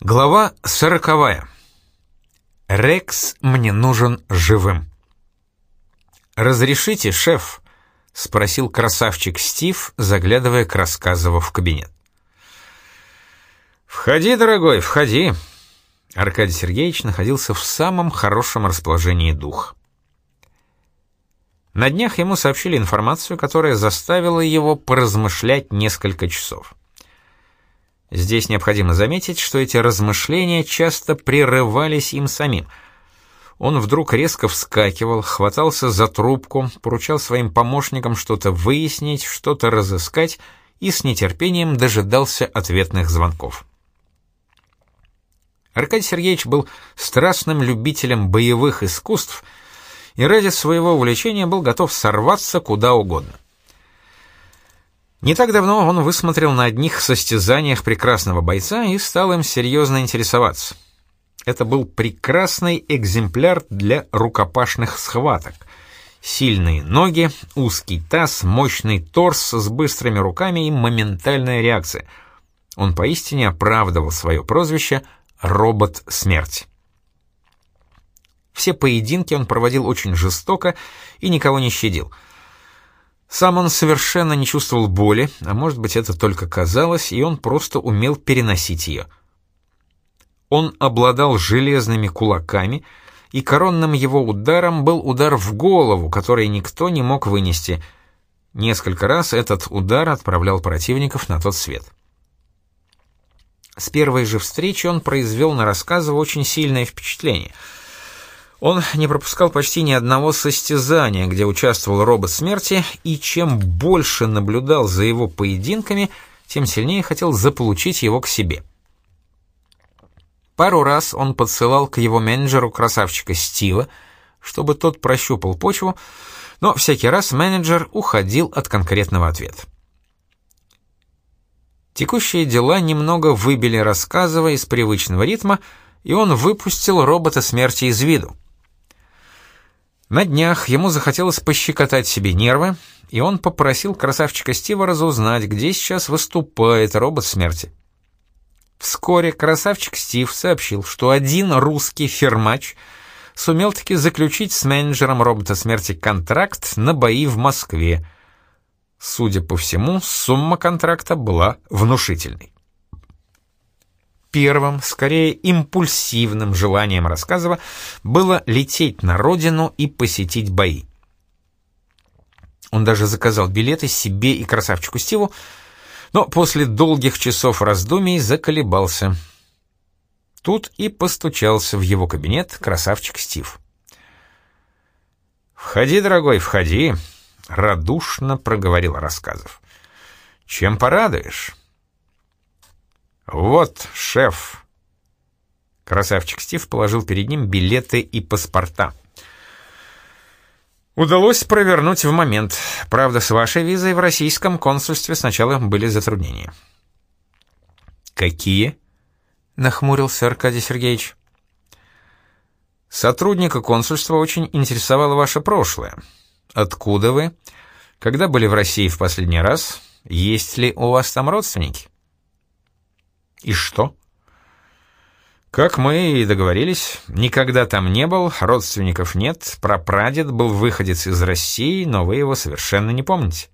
Глава сороковая. Рекс мне нужен живым. «Разрешите, шеф?» — спросил красавчик Стив, заглядывая к рассказыву в кабинет. «Входи, дорогой, входи!» Аркадий Сергеевич находился в самом хорошем расположении духа. На днях ему сообщили информацию, которая заставила его поразмышлять несколько часов. Здесь необходимо заметить, что эти размышления часто прерывались им самим. Он вдруг резко вскакивал, хватался за трубку, поручал своим помощникам что-то выяснить, что-то разыскать и с нетерпением дожидался ответных звонков. Аркадий Сергеевич был страстным любителем боевых искусств и ради своего увлечения был готов сорваться куда угодно. Не так давно он высмотрел на одних состязаниях прекрасного бойца и стал им серьезно интересоваться. Это был прекрасный экземпляр для рукопашных схваток. Сильные ноги, узкий таз, мощный торс с быстрыми руками и моментальная реакция. Он поистине оправдывал свое прозвище «робот смерти». Все поединки он проводил очень жестоко и никого не щадил — сам он совершенно не чувствовал боли, а может быть это только казалось, и он просто умел переносить ее. Он обладал железными кулаками, и коронным его ударом был удар в голову, который никто не мог вынести. Несколько раз этот удар отправлял противников на тот свет. С первой же встречи он произвел на рассказывал очень сильное впечатление — он не пропускал почти ни одного состязания, где участвовал робот смерти, и чем больше наблюдал за его поединками, тем сильнее хотел заполучить его к себе. Пару раз он подсылал к его менеджеру красавчика Стива, чтобы тот прощупал почву, но всякий раз менеджер уходил от конкретного ответа. Текущие дела немного выбили рассказывая из привычного ритма, и он выпустил робота смерти из виду. На днях ему захотелось пощекотать себе нервы, и он попросил красавчика Стива разузнать, где сейчас выступает робот смерти. Вскоре красавчик Стив сообщил, что один русский фермач сумел таки заключить с менеджером робота смерти контракт на бои в Москве. Судя по всему, сумма контракта была внушительной первым, скорее импульсивным желанием рассказова было лететь на родину и посетить бои. Он даже заказал билеты себе и красавчику Стиву, но после долгих часов раздумий заколебался. Тут и постучался в его кабинет красавчик Стив. «Входи, дорогой, входи», — радушно проговорил рассказов. «Чем порадуешь?» «Вот, шеф!» Красавчик Стив положил перед ним билеты и паспорта. Удалось провернуть в момент. Правда, с вашей визой в российском консульстве сначала были затруднения. «Какие?» — нахмурился Аркадий Сергеевич. «Сотрудника консульства очень интересовало ваше прошлое. Откуда вы? Когда были в России в последний раз? Есть ли у вас там родственники?» И что? Как мы и договорились, никогда там не был, родственников нет, прапрадед был выходец из России, но вы его совершенно не помните.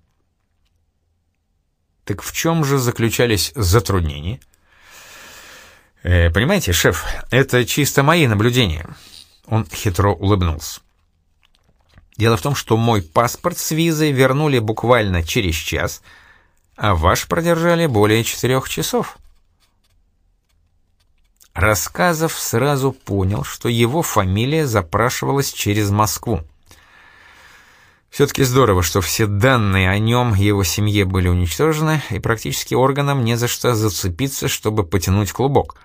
Так в чем же заключались затруднения? Э, понимаете, шеф, это чисто мои наблюдения. Он хитро улыбнулся. Дело в том, что мой паспорт с визой вернули буквально через час, а ваш продержали более четырех часов. Рассказов сразу понял, что его фамилия запрашивалась через Москву. Все-таки здорово, что все данные о нем и его семье были уничтожены, и практически органам не за что зацепиться, чтобы потянуть клубок.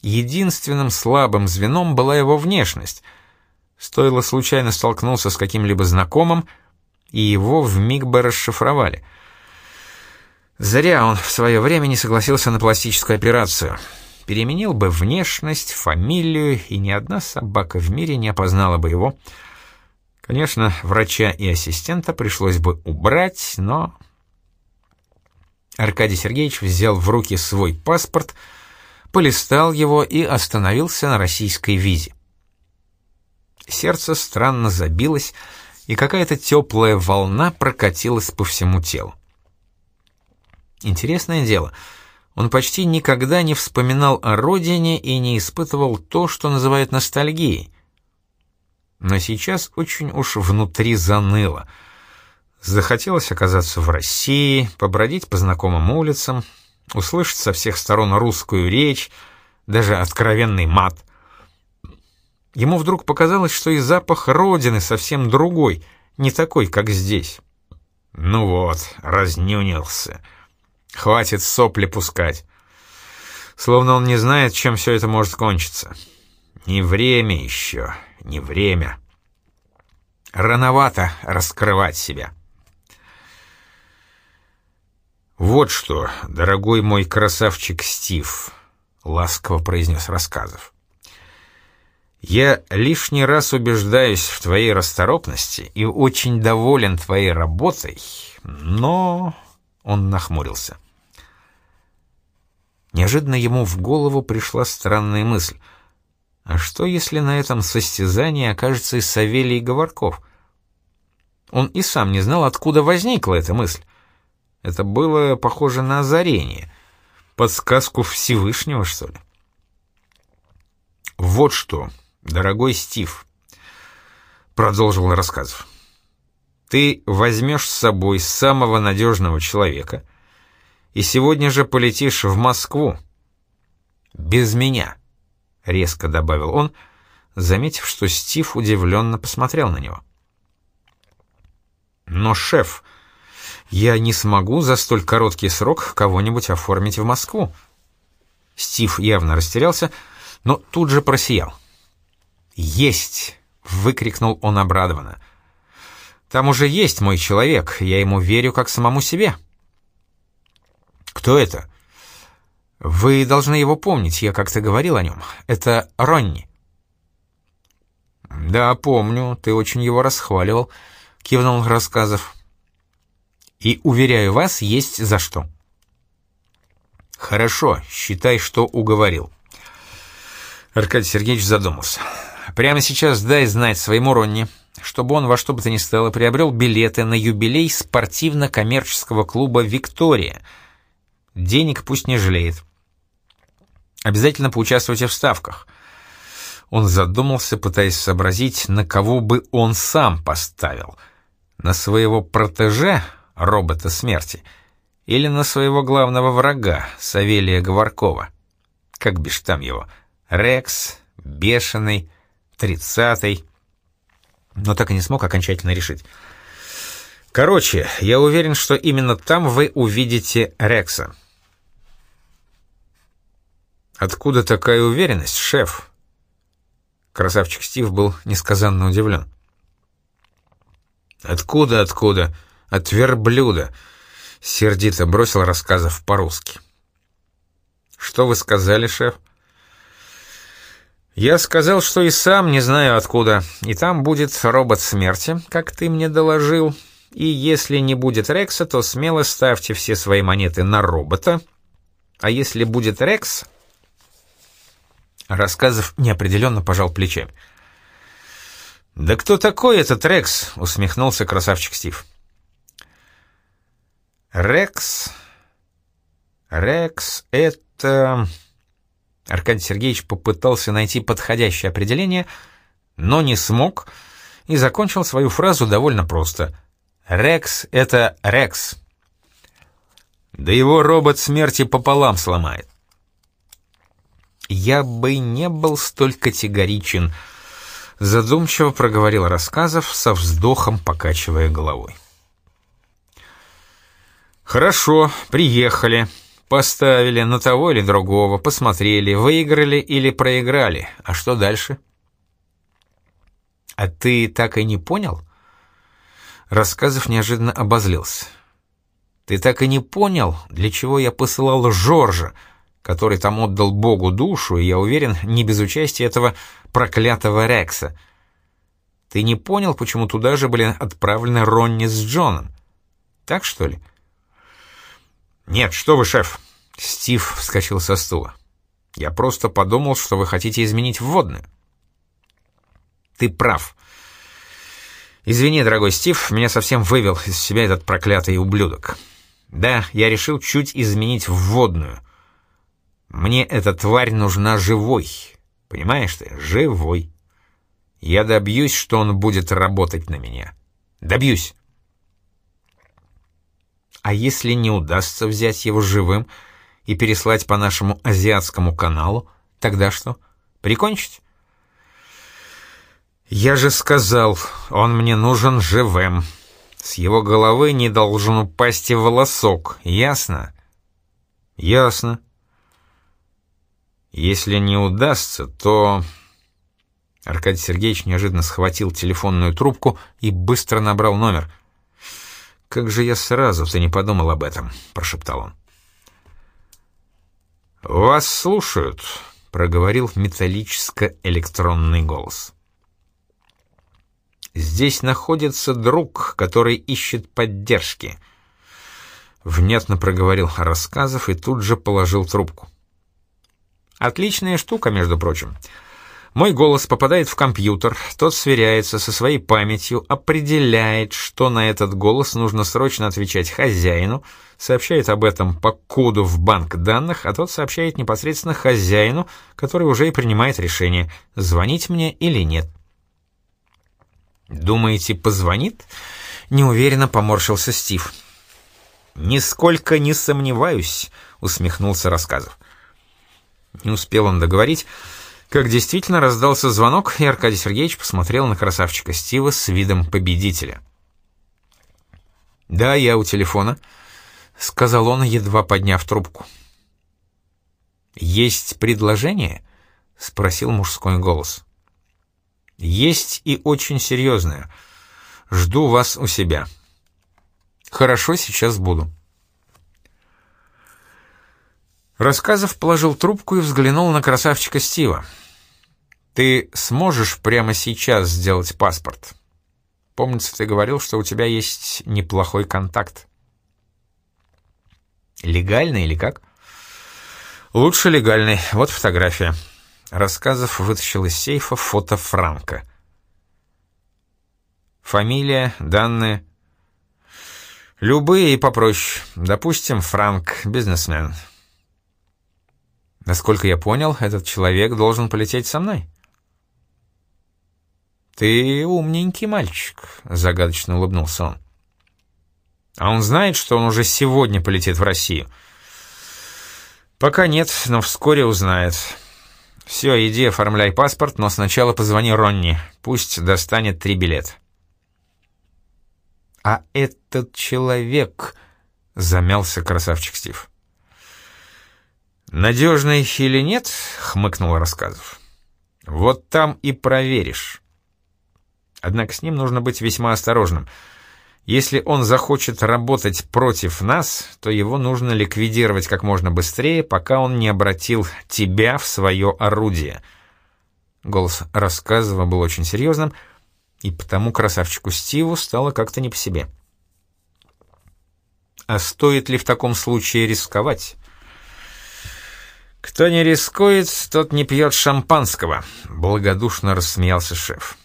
Единственным слабым звеном была его внешность. Стоило случайно столкнулся с каким-либо знакомым, и его вмиг бы расшифровали. Зря он в свое время не согласился на пластическую операцию — переменил бы внешность, фамилию, и ни одна собака в мире не опознала бы его. Конечно, врача и ассистента пришлось бы убрать, но... Аркадий Сергеевич взял в руки свой паспорт, полистал его и остановился на российской визе. Сердце странно забилось, и какая-то теплая волна прокатилась по всему телу. Интересное дело, он почти никогда не вспоминал о родине и не испытывал то, что называют ностальгией. Но сейчас очень уж внутри заныло. Захотелось оказаться в России, побродить по знакомым улицам, услышать со всех сторон русскую речь, даже откровенный мат. Ему вдруг показалось, что и запах родины совсем другой, не такой, как здесь. Ну вот, разнюнился. Хватит сопли пускать. Словно он не знает, чем все это может кончиться. Не время еще, не время. Рановато раскрывать себя. «Вот что, дорогой мой красавчик Стив», — ласково произнес Рассказов. «Я лишний раз убеждаюсь в твоей расторопности и очень доволен твоей работой, но...» — он нахмурился. Неожиданно ему в голову пришла странная мысль. А что, если на этом состязании окажется и Савелий Говорков? Он и сам не знал, откуда возникла эта мысль. Это было похоже на озарение. Подсказку Всевышнего, что ли? «Вот что, дорогой Стив», — продолжил рассказ. «Ты возьмешь с собой самого надежного человека и сегодня же полетишь в Москву. Без меня», — резко добавил он, заметив, что Стив удивленно посмотрел на него. «Но, шеф», я не смогу за столь короткий срок кого-нибудь оформить в Москву. Стив явно растерялся, но тут же просиял. «Есть!» — выкрикнул он обрадованно. «Там уже есть мой человек, я ему верю как самому себе». «Кто это?» «Вы должны его помнить, я как-то говорил о нем. Это Ронни». «Да, помню, ты очень его расхваливал», — кивнул Рассказов. И, уверяю вас, есть за что. Хорошо, считай, что уговорил. Аркадий Сергеевич задумался. Прямо сейчас дай знать своему Ронни, чтобы он во что бы то ни стало приобрел билеты на юбилей спортивно-коммерческого клуба «Виктория». Денег пусть не жалеет. Обязательно поучаствуйте в ставках. Он задумался, пытаясь сообразить, на кого бы он сам поставил. На своего протеже робота смерти, или на своего главного врага, Савелия Говоркова. Как бишь там его? Рекс, Бешеный, Тридцатый. Но так и не смог окончательно решить. Короче, я уверен, что именно там вы увидите Рекса. Откуда такая уверенность, шеф? Красавчик Стив был несказанно удивлен. Откуда, откуда? От верблюда!» — сердито бросил рассказов по-русски. «Что вы сказали, шеф?» «Я сказал, что и сам не знаю откуда, и там будет робот смерти, как ты мне доложил, и если не будет Рекса, то смело ставьте все свои монеты на робота, а если будет Рекс...» Рассказов неопределенно пожал плечами. «Да кто такой этот Рекс?» — усмехнулся красавчик Стив. Рекс... Рекс — это... Аркадий Сергеевич попытался найти подходящее определение, но не смог и закончил свою фразу довольно просто. «Рекс — это Рекс». Да его робот смерти пополам сломает. «Я бы не был столь категоричен», — задумчиво проговорил рассказов, со вздохом покачивая головой. «Хорошо, приехали. Поставили на того или другого, посмотрели, выиграли или проиграли. А что дальше?» «А ты так и не понял?» Рассказов неожиданно обозлился. «Ты так и не понял, для чего я посылал Жоржа, который там отдал Богу душу, и, я уверен, не без участия этого проклятого Рекса. Ты не понял, почему туда же были отправлены Ронни с Джоном? Так, что ли?» «Нет, что вы, шеф!» Стив вскочил со стула. Я просто подумал, что вы хотите изменить вводную. Ты прав. Извини, дорогой Стив, меня совсем вывел из себя этот проклятый ублюдок. Да, я решил чуть изменить вводную. Мне эта тварь нужна живой. Понимаешь ты? Живой. Я добьюсь, что он будет работать на меня. Добьюсь. А если не удастся взять его живым и переслать по нашему азиатскому каналу, тогда что? Прикончить? Я же сказал, он мне нужен живым. С его головы не должен упасть и волосок, ясно? Ясно. Если не удастся, то... Аркадий Сергеевич неожиданно схватил телефонную трубку и быстро набрал номер. «Как же я сразу-то не подумал об этом», — прошептал он. «Вас слушают», — проговорил металлическо-электронный голос. «Здесь находится друг, который ищет поддержки», — внятно проговорил рассказов и тут же положил трубку. «Отличная штука, между прочим». Мой голос попадает в компьютер, тот сверяется со своей памятью, определяет, что на этот голос нужно срочно отвечать хозяину, сообщает об этом по коду в банк данных, а тот сообщает непосредственно хозяину, который уже и принимает решение, звонить мне или нет. «Думаете, позвонит?» — неуверенно поморщился Стив. «Нисколько не сомневаюсь», — усмехнулся Рассказов. Не успел он договорить, — как действительно раздался звонок, и Аркадий Сергеевич посмотрел на красавчика Стива с видом победителя. «Да, я у телефона», — сказал он, едва подняв трубку. «Есть предложение?» — спросил мужской голос. «Есть и очень серьезное. Жду вас у себя». «Хорошо, сейчас буду». Рассказов положил трубку и взглянул на красавчика Стива. Ты сможешь прямо сейчас сделать паспорт? Помнится, ты говорил, что у тебя есть неплохой контакт. Легальный или как? Лучше легальный. Вот фотография. Рассказов вытащил из сейфа фото Франка. Фамилия, данные. Любые и попроще. Допустим, Франк, бизнесмен. Насколько я понял, этот человек должен полететь со мной. «Ты умненький мальчик», — загадочно улыбнулся он. «А он знает, что он уже сегодня полетит в Россию?» «Пока нет, но вскоре узнает. Все, иди оформляй паспорт, но сначала позвони Ронни, пусть достанет три билета». «А этот человек...» — замялся красавчик Стив. «Надежный или нет?» — хмыкнул рассказов. «Вот там и проверишь». Однако с ним нужно быть весьма осторожным. Если он захочет работать против нас, то его нужно ликвидировать как можно быстрее, пока он не обратил тебя в свое орудие. Голос рассказывал был очень серьезным, и потому красавчику Стиву стало как-то не по себе. А стоит ли в таком случае рисковать? «Кто не рискует, тот не пьет шампанского», — благодушно рассмеялся шеф.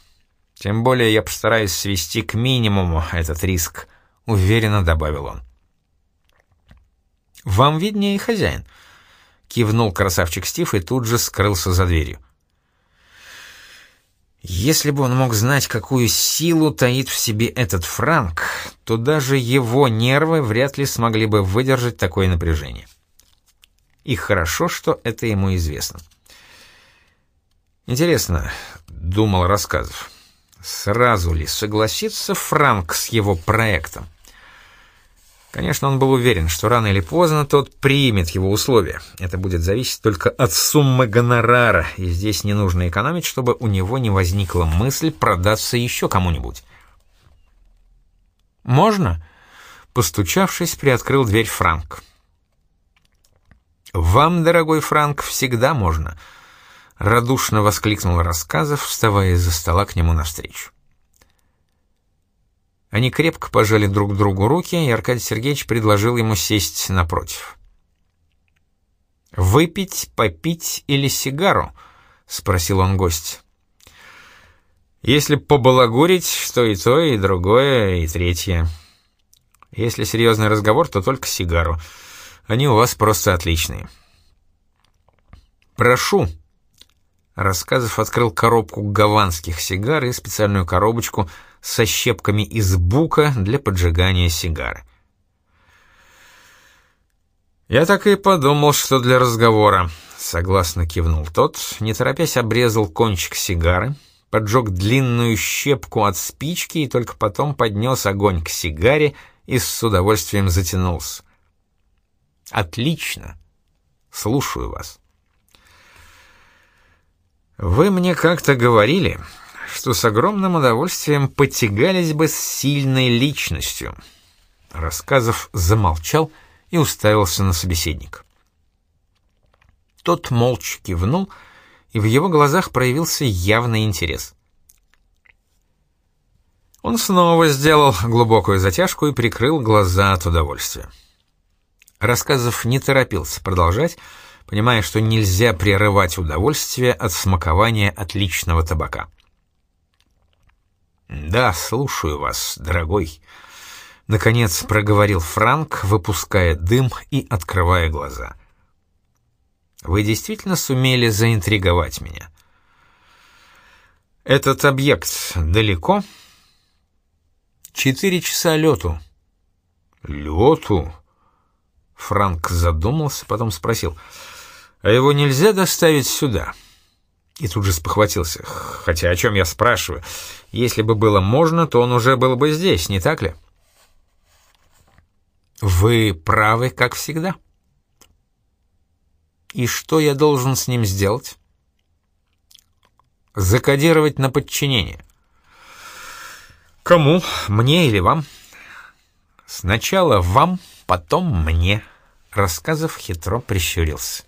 Тем более я постараюсь свести к минимуму этот риск, уверенно добавил он. Вам виднее хозяин, кивнул красавчик Стив и тут же скрылся за дверью. Если бы он мог знать, какую силу таит в себе этот Франк, то даже его нервы вряд ли смогли бы выдержать такое напряжение. И хорошо, что это ему известно. Интересно, думал рассказов. Сразу ли согласится Франк с его проектом? Конечно, он был уверен, что рано или поздно тот примет его условия. Это будет зависеть только от суммы гонорара, и здесь не нужно экономить, чтобы у него не возникла мысль продаться еще кому-нибудь. «Можно?» — постучавшись, приоткрыл дверь Франк. «Вам, дорогой Франк, всегда можно», — радушно воскликнул Рассказов, вставая из-за стола к нему навстречу. Они крепко пожали друг другу руки, и Аркадий Сергеевич предложил ему сесть напротив. «Выпить, попить или сигару?» — спросил он гость. «Если побалагурить, то и то, и другое, и третье. Если серьезный разговор, то только сигару. Они у вас просто отличные». «Прошу». Рассказов открыл коробку гаванских сигар и специальную коробочку со щепками из бука для поджигания сигары. «Я так и подумал, что для разговора», — согласно кивнул тот, не торопясь обрезал кончик сигары, поджег длинную щепку от спички и только потом поднес огонь к сигаре и с удовольствием затянулся. «Отлично. Слушаю вас». «Вы мне как-то говорили, что с огромным удовольствием потягались бы с сильной личностью». Рассказов замолчал и уставился на собеседника. Тот молча кивнул, и в его глазах проявился явный интерес. Он снова сделал глубокую затяжку и прикрыл глаза от удовольствия. Рассказов не торопился продолжать, понимая, что нельзя прерывать удовольствие от смакования отличного табака. «Да, слушаю вас, дорогой», — наконец проговорил Франк, выпуская дым и открывая глаза. «Вы действительно сумели заинтриговать меня?» «Этот объект далеко?» «Четыре часа лету». «Лету?» Франк задумался, потом спросил. «А его нельзя доставить сюда?» И тут же спохватился. «Хотя о чем я спрашиваю? Если бы было можно, то он уже был бы здесь, не так ли?» Вы правы, как всегда. И что я должен с ним сделать? Закодировать на подчинение. Кому? Мне или вам? Сначала вам, потом мне. Рассказов хитро прищурился.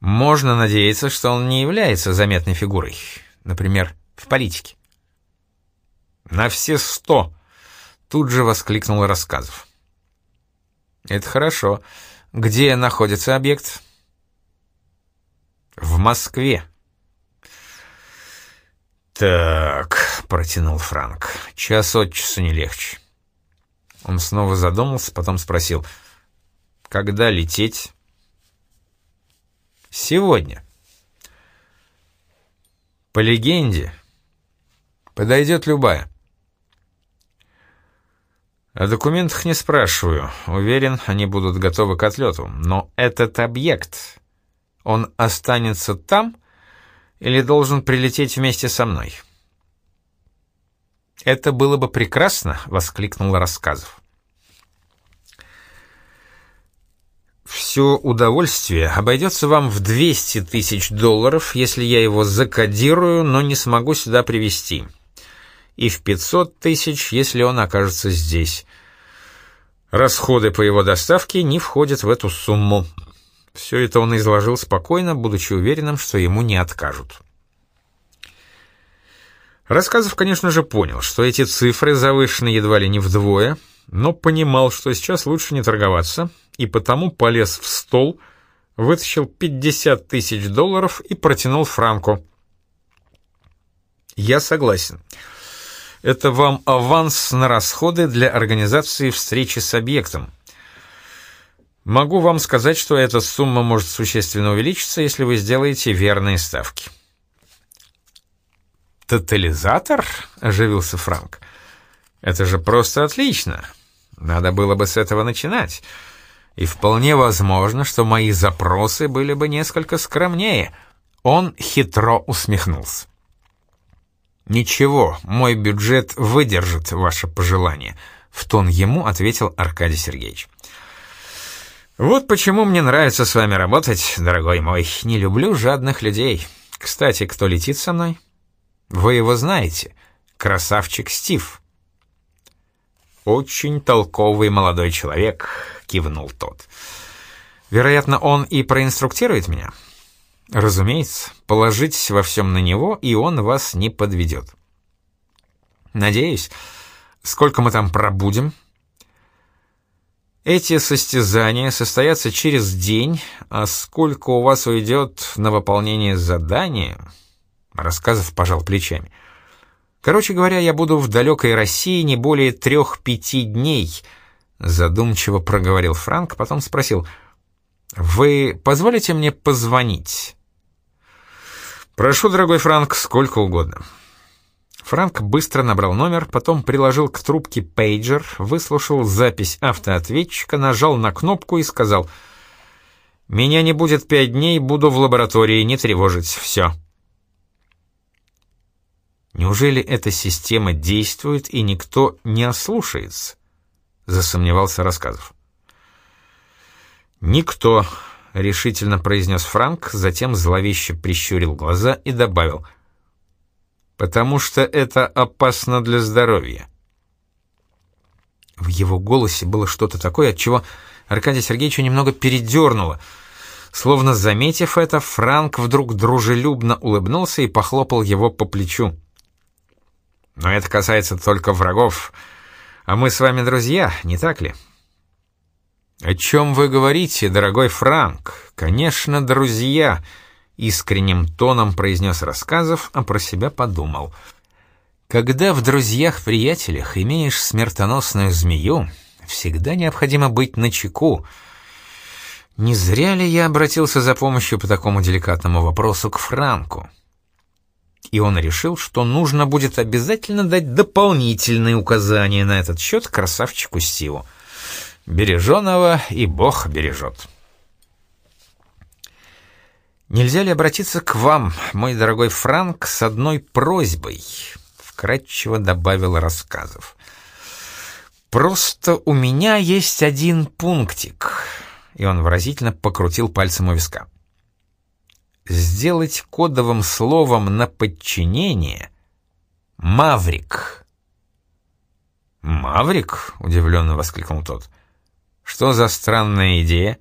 Можно надеяться, что он не является заметной фигурой, например, в политике. На все сто Тут же воскликнул Рассказов. «Это хорошо. Где находится объект?» «В Москве». «Так», — протянул Франк, — «час от часу не легче». Он снова задумался, потом спросил, «Когда лететь?» «Сегодня». «По легенде, подойдет любая». О документах не спрашиваю. Уверен, они будут готовы к отлету. Но этот объект, он останется там или должен прилететь вместе со мной? Это было бы прекрасно, воскликнул Рассказов. Все удовольствие обойдется вам в 200 тысяч долларов, если я его закодирую, но не смогу сюда привезти и в 500 тысяч, если он окажется здесь. Расходы по его доставке не входят в эту сумму. Все это он изложил спокойно, будучи уверенным, что ему не откажут. Рассказов, конечно же, понял, что эти цифры завышены едва ли не вдвое, но понимал, что сейчас лучше не торговаться, и потому полез в стол, вытащил 50 тысяч долларов и протянул Франку. «Я согласен. Это вам аванс на расходы для организации встречи с объектом. Могу вам сказать, что эта сумма может существенно увеличиться, если вы сделаете верные ставки. «Тотализатор?» — оживился Франк. «Это же просто отлично. Надо было бы с этого начинать. И вполне возможно, что мои запросы были бы несколько скромнее». Он хитро усмехнулся. «Ничего, мой бюджет выдержит ваше пожелание», — в тон ему ответил Аркадий Сергеевич. «Вот почему мне нравится с вами работать, дорогой мой. Не люблю жадных людей. Кстати, кто летит со мной? Вы его знаете. Красавчик Стив». «Очень толковый молодой человек», — кивнул тот. «Вероятно, он и проинструктирует меня». Разумеется, положитесь во всем на него, и он вас не подведет. Надеюсь. Сколько мы там пробудем? Эти состязания состоятся через день, а сколько у вас уйдет на выполнение задания? Рассказов пожал плечами. Короче говоря, я буду в далекой России не более трех-пяти дней, задумчиво проговорил Франк, потом спросил, вы позволите мне позвонить? Прошу, дорогой Франк, сколько угодно. Франк быстро набрал номер, потом приложил к трубке пейджер, выслушал запись автоответчика, нажал на кнопку и сказал «Меня не будет пять дней, буду в лаборатории, не тревожить, все». Неужели эта система действует и никто не ослушается? Засомневался Рассказов. «Никто», — решительно произнес Франк, затем зловеще прищурил глаза и добавил — потому что это опасно для здоровья. В его голосе было что-то такое, от чего Аркадия Сергеевича немного передернуло. Словно заметив это, Франк вдруг дружелюбно улыбнулся и похлопал его по плечу. «Но это касается только врагов, а мы с вами друзья, не так ли?» «О чем вы говорите, дорогой Франк? Конечно, друзья!» искренним тоном произнес рассказов, а про себя подумал. Когда в друзьях-приятелях имеешь смертоносную змею, всегда необходимо быть начеку. Не зря ли я обратился за помощью по такому деликатному вопросу к Франку? И он решил, что нужно будет обязательно дать дополнительные указания на этот счет красавчику Стиву. Береженого и Бог бережет. «Нельзя ли обратиться к вам, мой дорогой Франк, с одной просьбой?» — вкратчиво добавил рассказов. «Просто у меня есть один пунктик», — и он выразительно покрутил пальцем у виска. «Сделать кодовым словом на подчинение «Маврик». «Маврик?» — удивленно воскликнул тот. «Что за странная идея?»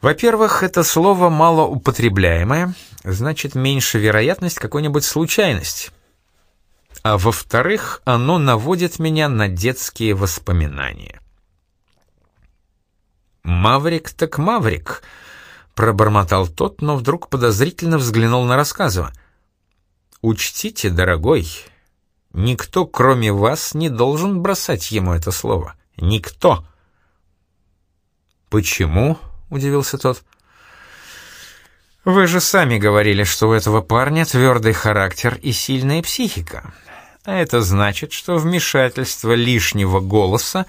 Во-первых, это слово малоупотребляемое, значит, меньше вероятность какой-нибудь случайности. А во-вторых, оно наводит меня на детские воспоминания. «Маврик так маврик», — пробормотал тот, но вдруг подозрительно взглянул на рассказывая. «Учтите, дорогой, никто, кроме вас, не должен бросать ему это слово. Никто». «Почему?» — удивился тот. «Вы же сами говорили, что у этого парня твердый характер и сильная психика. А это значит, что вмешательство лишнего голоса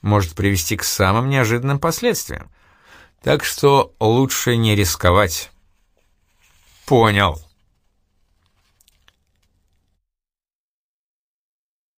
может привести к самым неожиданным последствиям. Так что лучше не рисковать». «Понял»,